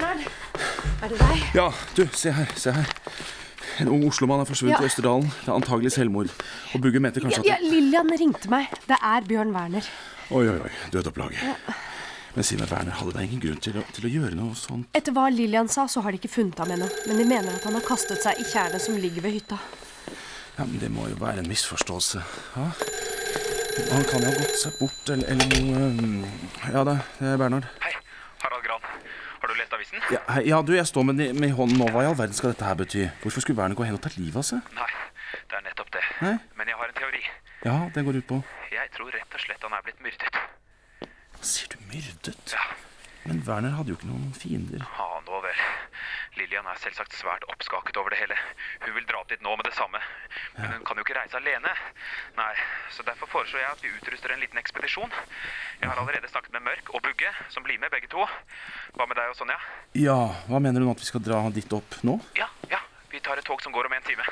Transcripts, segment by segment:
Bernhard. Er det deg? Ja, du, se her. Se her. En ung oslomann er forsvunnet Ja. i Østerdalen. Det er antagelig selvmord. Og Bugge mente kanskje Ja, at Lillian ringte meg. Det er Bjørn Werner. Oi, oi, oi. Dødopplag. Men si meg, Werner, hadde det ingen grunn til å, til å gjøre noe sånt? Etter hva Lillian sa, så har de ikke funnet ham ennå. Men de mener at han har kastet seg i tjernet som ligger ved hytta. Ja, men Det må jo være en misforståelse. Ja? Han kan jo ha gått seg bort, eller, eller noe um, Ja da, det er Bernhard. Avisen? Ja, hei, ja, du, jeg står med, med hånden nå. Hva i all verden skal dette her bety? Hvorfor skulle Werner gå hen og ta livet av seg? Nei, det er nettopp det. Nei? Men jeg har en teori. Ja, den går ut på Jeg tror rett og slett han er blitt myrdet. Hva sier du, myrdet? Ja, Men Werner hadde jo ikke noen fiender. ja. Lillian er selvsagt svært oppskaket over det hele. Hun vil dra opp dit nå med det samme. Men hun kan jo ikke reise alene. Nei, så derfor foreslår jeg at vi utruster en liten ekspedisjon. Jeg har allerede snakket med Mørk og Bugge, som blir med begge to. Hva med deg og Sonja? Ja, hva mener du nå at vi skal dra dit opp nå? Ja, ja. Vi tar et tog som går om en time.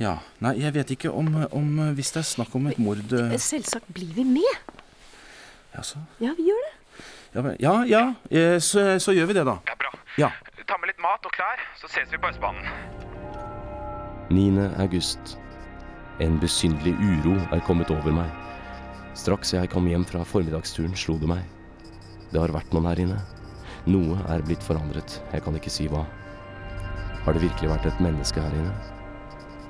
Ja, Nei, jeg vet ikke om, om Hvis det er snakk om et mord eh, Selvsagt blir vi med. Jaså? Ja, vi gjør det. Ja, ja, ja eh, så, så gjør vi det, da. Ja, bra. Ja. Mat og klær, så ses vi på Østbanen. 9. august. En besynderlig uro er kommet over meg. Straks jeg kom hjem fra formiddagsturen, slo det meg. Det har vært noen her inne. Noe er blitt forandret, jeg kan ikke si hva. Har det virkelig vært et menneske her inne?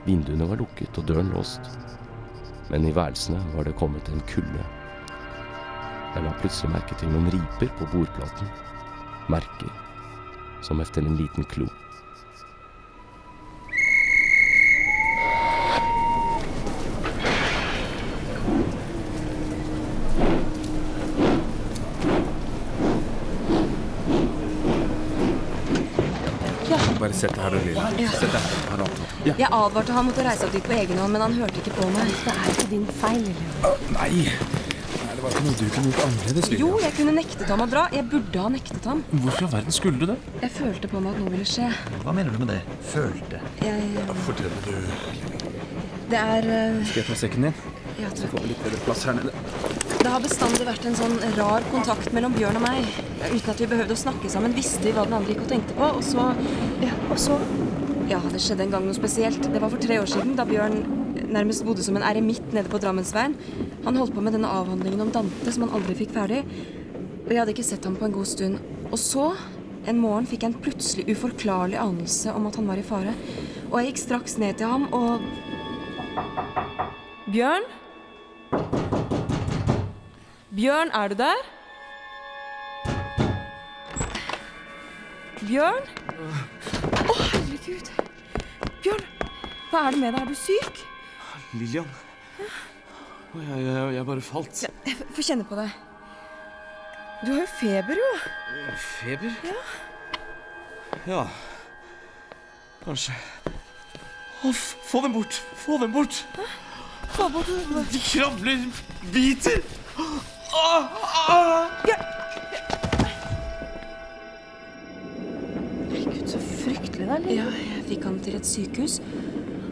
Vinduene var lukket og døren låst. Men i værelsene var det kommet en kulde. Jeg la plutselig merke til noen riper på bordplaten. Merker. Som efter en liten klo. Bare sett deg her, lille. Sett deg her. Ja. Jeg advarte ham mot å reise opp dit på egen hånd, men han hørte ikke på meg. Det er ikke din feil, Lille. Nei, det var ikke noe du kunne gjort annerledes, Jo, jeg kunne nektet ham å dra. Jeg burde ha nektet ham. Hvorfor i all verden skulle du det? Jeg følte på meg at noe ville skje. Hva mener du med det? Følte? Jeg Fortell du. Det er uh... Skal jeg ta sekken din? ja, takk. vi litt bedre plass her nede. Det har bestandig vært en sånn rar kontakt mellom Bjørn og meg. Uten at vi behøvde å snakke sammen, visste vi hva den andre gikk og tenkte på. Og så Ja, og så Ja, det skjedde en gang noe spesielt. Det var for tre år siden, da Bjørn nærmest bodde som en eremitt nede på Drammensveien. Han holdt på med denne avhandlingen om Dante som han aldri fikk ferdig. Og jeg hadde ikke sett ham på en god stund. Og så, en morgen, fikk jeg en plutselig uforklarlig anelse om at han var i fare. Og jeg gikk straks ned til ham og Bjørn? Bjørn, er du der? Bjørn? Å, herregud. Bjørn, hva er det med deg? Er du syk? Lillian. Jeg, jeg, jeg bare falt. Få kjenne på deg. Du har jo feber, jo. Feber? Ja. Ja. Kanskje. Å, få dem bort! Få dem bort! Få bort De krabler, biter! Herregud, så fryktelig det er. Ja, jeg fikk ham til et sykehus,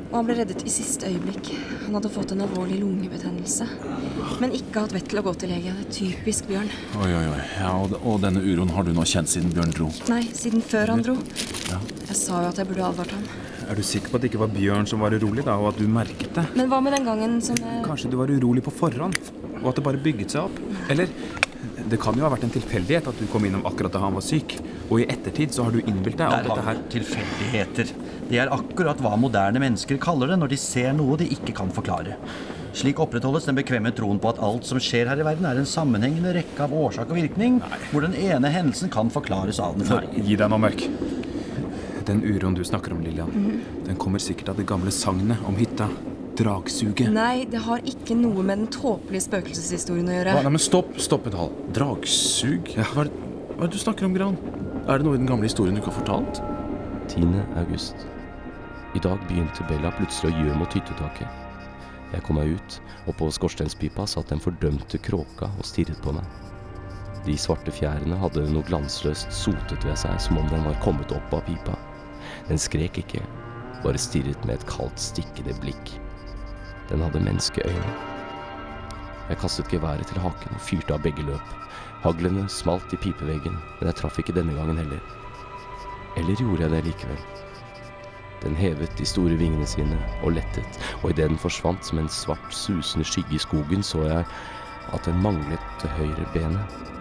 og han ble reddet i siste øyeblikk. Han hadde fått en alvorlig lungebetennelse, men ikke hatt vett til å gå til lege. Det er typisk Bjørn. Oi, oi, oi. Ja, og, og denne uroen har du nå kjent siden Bjørn dro. Nei, siden før han dro. Ja. Jeg sa jo at jeg burde advart ham. Er du sikker på at det ikke var Bjørn som var urolig, da, og at du merket det? Men hva med den gangen som jeg Kanskje du var urolig på forhånd, og at det bare bygget seg opp? Eller det kan jo ha vært en tilfeldighet at du kom innom akkurat da han var syk, og i ettertid så har du innbilt deg alt dette her. tilfeldigheter. Det er akkurat hva moderne mennesker kaller det når de ser noe de ikke kan forklare. Slik opprettholdes den bekvemme troen på at alt som skjer her i verden, er en sammenhengende rekke av årsak og virkning, hvor den ene hendelsen kan forklares av den Nei, forrige. gi deg nå, Mørk. Den uroen du snakker om, Lillian, den kommer sikkert av det gamle sagnet om hytta. Dragsuget. Nei, det har ikke noe med den tåpelige spøkelseshistorien å gjøre. Hva, nei, men stopp, stopp et hal. Dragsug? Hva er, det, hva er det du snakker om, Gran? Er det noe i den gamle historien du ikke har fortalt? 10. august. I dag begynte Bella plutselig å gjøre mot hyttetaket. Jeg kom meg ut, og på skorstenspipa satt den fordømte kråka og stirret på meg. De svarte fjærene hadde noe glansløst sotet ved seg, som om den var kommet opp av pipa. Den skrek ikke, bare stirret med et kaldt, stikkende blikk. Den hadde menneskeøyne. Jeg kastet geværet til haken og fyrte av begge løp. Haglene smalt i pipeveggen, men jeg traff ikke denne gangen heller. Eller gjorde jeg det likevel? Den hevet de store vingene sine og lettet, og idet den forsvant som en svart, susende skygge i skogen, så jeg at den manglet høyre benet.